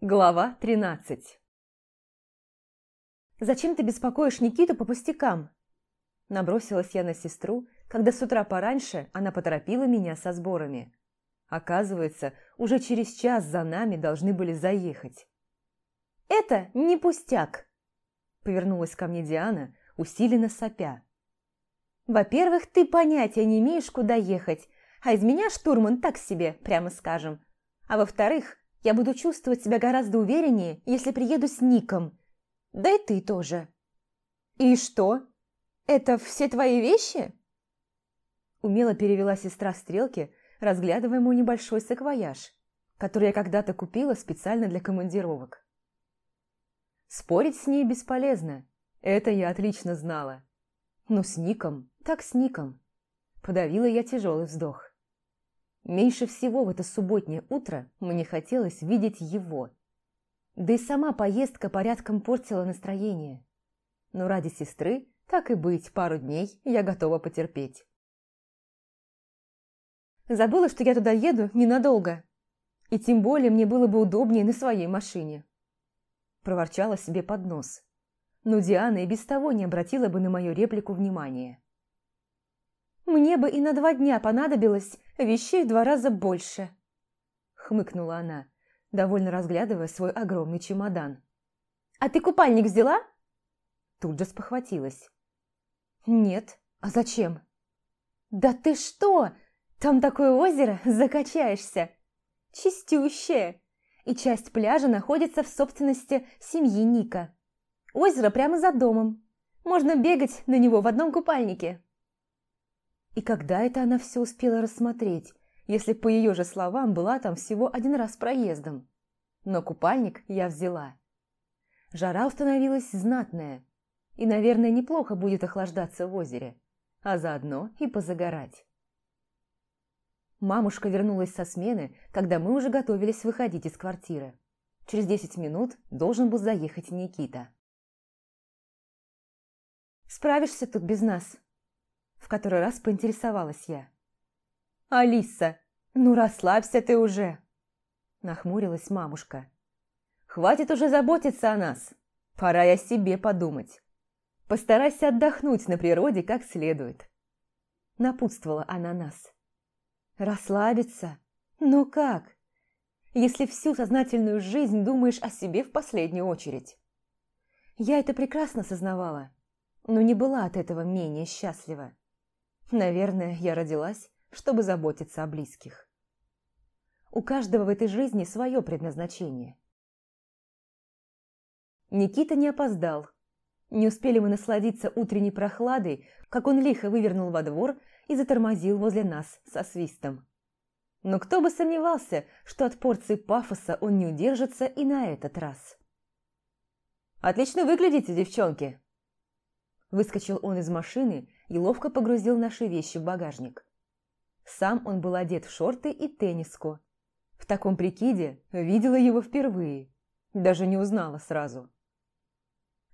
Глава 13 «Зачем ты беспокоишь Никиту по пустякам?» Набросилась я на сестру, когда с утра пораньше она поторопила меня со сборами. Оказывается, уже через час за нами должны были заехать. «Это не пустяк!» Повернулась ко мне Диана, усиленно сопя. «Во-первых, ты понятия не имеешь, куда ехать, а из меня штурман так себе, прямо скажем. А во-вторых, я буду чувствовать себя гораздо увереннее, если приеду с Ником. Да и ты тоже. И что? Это все твои вещи? Умело перевела сестра стрелки, разглядывая мой небольшой саквояж, который я когда-то купила специально для командировок. Спорить с ней бесполезно, это я отлично знала. Но с Ником, так с Ником. Подавила я тяжелый вздох. Меньше всего в это субботнее утро мне хотелось видеть его. Да и сама поездка порядком портила настроение. Но ради сестры, так и быть, пару дней я готова потерпеть. Забыла, что я туда еду ненадолго. И тем более мне было бы удобнее на своей машине. Проворчала себе под нос. Но Диана и без того не обратила бы на мою реплику внимания. Мне бы и на два дня понадобилось вещей в два раза больше. Хмыкнула она, довольно разглядывая свой огромный чемодан. «А ты купальник взяла?» Тут же спохватилась. «Нет. А зачем?» «Да ты что? Там такое озеро, закачаешься. Чистющее. И часть пляжа находится в собственности семьи Ника. Озеро прямо за домом. Можно бегать на него в одном купальнике». И когда это она все успела рассмотреть, если, по ее же словам, была там всего один раз проездом? Но купальник я взяла. Жара установилась знатная, и, наверное, неплохо будет охлаждаться в озере, а заодно и позагорать. Мамушка вернулась со смены, когда мы уже готовились выходить из квартиры. Через десять минут должен был заехать Никита. «Справишься тут без нас?» В который раз поинтересовалась я. «Алиса, ну расслабься ты уже!» Нахмурилась мамушка. «Хватит уже заботиться о нас. Пора о себе подумать. Постарайся отдохнуть на природе как следует». Напутствовала она нас. «Расслабиться? Ну как? Если всю сознательную жизнь думаешь о себе в последнюю очередь?» Я это прекрасно сознавала, но не была от этого менее счастлива. Наверное, я родилась, чтобы заботиться о близких. У каждого в этой жизни свое предназначение. Никита не опоздал. Не успели мы насладиться утренней прохладой, как он лихо вывернул во двор и затормозил возле нас со свистом. Но кто бы сомневался, что от порции пафоса он не удержится и на этот раз. «Отлично выглядите, девчонки!» Выскочил он из машины и ловко погрузил наши вещи в багажник. Сам он был одет в шорты и тенниску. В таком прикиде видела его впервые, даже не узнала сразу.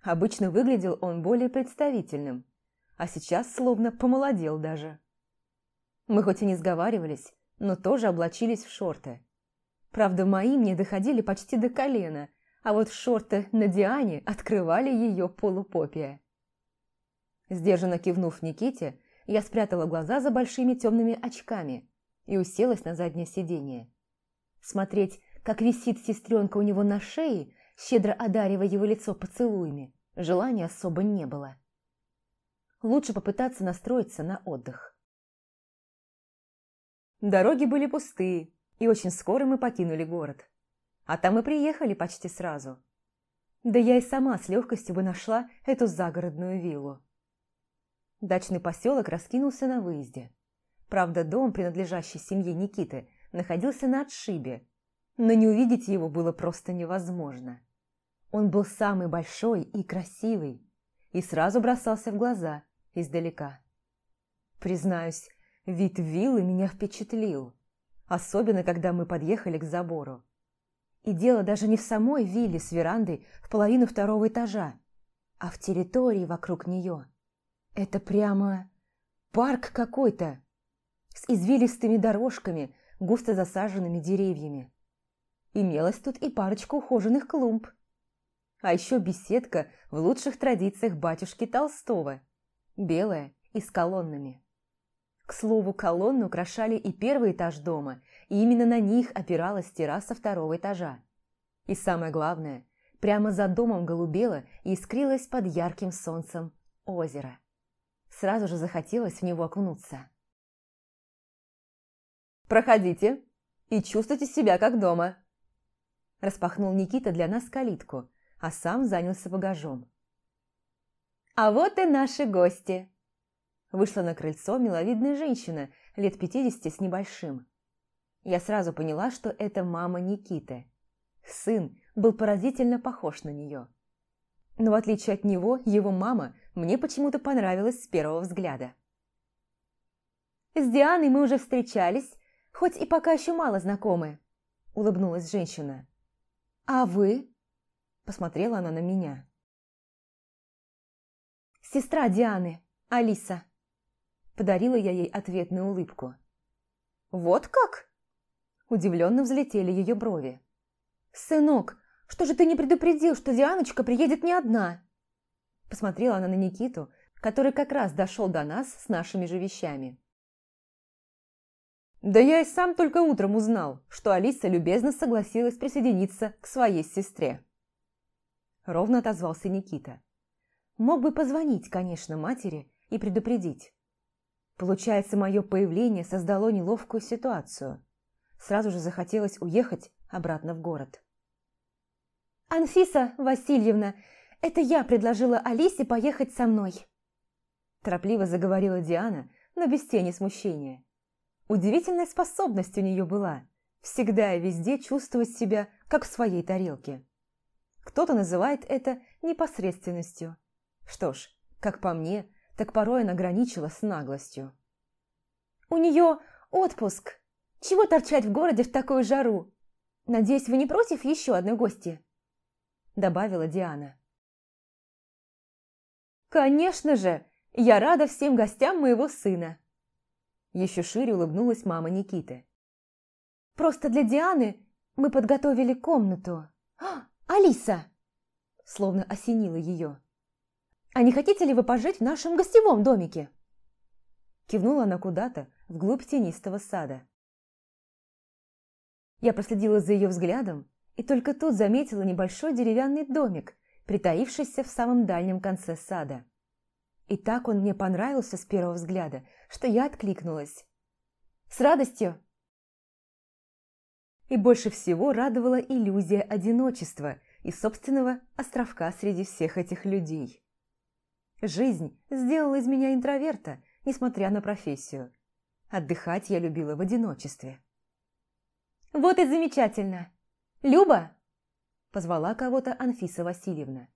Обычно выглядел он более представительным, а сейчас словно помолодел даже. Мы хоть и не сговаривались, но тоже облачились в шорты. Правда, мои мне доходили почти до колена, а вот шорты на Диане открывали ее полупопия. Сдержанно кивнув Никите, я спрятала глаза за большими темными очками и уселась на заднее сиденье. Смотреть, как висит сестренка у него на шее, щедро одаривая его лицо поцелуями, желания особо не было. Лучше попытаться настроиться на отдых. Дороги были пустые, и очень скоро мы покинули город. А там и приехали почти сразу. Да я и сама с легкостью бы нашла эту загородную виллу. Дачный поселок раскинулся на выезде. Правда, дом, принадлежащий семье Никиты, находился на отшибе, но не увидеть его было просто невозможно. Он был самый большой и красивый, и сразу бросался в глаза издалека. Признаюсь, вид виллы меня впечатлил, особенно когда мы подъехали к забору. И дело даже не в самой вилле с верандой в половину второго этажа, а в территории вокруг нее. Это прямо парк какой-то, с извилистыми дорожками, густо засаженными деревьями. Имелась тут и парочка ухоженных клумб. А еще беседка в лучших традициях батюшки Толстого, белая и с колоннами. К слову, колонны украшали и первый этаж дома, и именно на них опиралась терраса второго этажа. И самое главное, прямо за домом голубело и искрилось под ярким солнцем озеро. Сразу же захотелось в него окунуться. «Проходите и чувствуйте себя как дома!» Распахнул Никита для нас калитку, а сам занялся багажом. «А вот и наши гости!» Вышла на крыльцо миловидная женщина, лет пятидесяти с небольшим. Я сразу поняла, что это мама Никиты. Сын был поразительно похож на нее. Но в отличие от него, его мама мне почему-то понравилась с первого взгляда. «С Дианой мы уже встречались, хоть и пока еще мало знакомы», – улыбнулась женщина. «А вы?» – посмотрела она на меня. «Сестра Дианы, Алиса», – подарила я ей ответную улыбку. «Вот как?» – удивленно взлетели ее брови. «Сынок, что же ты не предупредил, что Дианочка приедет не одна?» Посмотрела она на Никиту, который как раз дошел до нас с нашими же вещами. Да я и сам только утром узнал, что Алиса любезно согласилась присоединиться к своей сестре. Ровно отозвался Никита. Мог бы позвонить, конечно, матери и предупредить. Получается, мое появление создало неловкую ситуацию. Сразу же захотелось уехать обратно в город. «Анфиса Васильевна, это я предложила Алисе поехать со мной!» Торопливо заговорила Диана, но без тени смущения. Удивительная способность у нее была всегда и везде чувствовать себя, как в своей тарелке. Кто-то называет это непосредственностью. Что ж, как по мне, так порой она граничила с наглостью. «У нее отпуск. Чего торчать в городе в такую жару? Надеюсь, вы не против еще одной гости?» Добавила Диана. «Конечно же! Я рада всем гостям моего сына!» Еще шире улыбнулась мама Никиты. «Просто для Дианы мы подготовили комнату. А, Алиса!» Словно осенила ее. «А не хотите ли вы пожить в нашем гостевом домике?» Кивнула она куда-то вглубь тенистого сада. Я проследила за ее взглядом и только тут заметила небольшой деревянный домик, притаившийся в самом дальнем конце сада. И так он мне понравился с первого взгляда, что я откликнулась. «С радостью!» И больше всего радовала иллюзия одиночества и собственного островка среди всех этих людей. Жизнь сделала из меня интроверта, несмотря на профессию. Отдыхать я любила в одиночестве. «Вот и замечательно! Люба!» Позвала кого-то Анфиса Васильевна.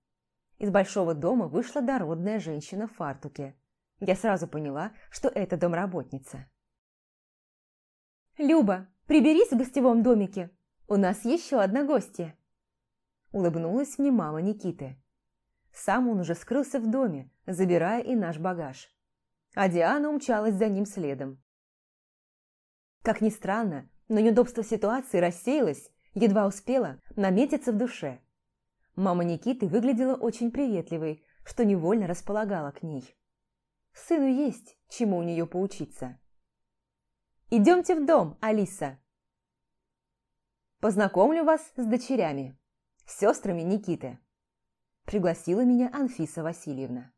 Из большого дома вышла дородная женщина в фартуке. Я сразу поняла, что это домработница. «Люба, приберись в гостевом домике. У нас еще одна гостья!» Улыбнулась мне мама Никиты. Сам он уже скрылся в доме, забирая и наш багаж. А Диана умчалась за ним следом. Как ни странно, но неудобство ситуации рассеялось, едва успела наметиться в душе. Мама Никиты выглядела очень приветливой, что невольно располагала к ней. Сыну есть, чему у нее поучиться. «Идемте в дом, Алиса!» «Познакомлю вас с дочерями, сестрами Никиты», пригласила меня Анфиса Васильевна.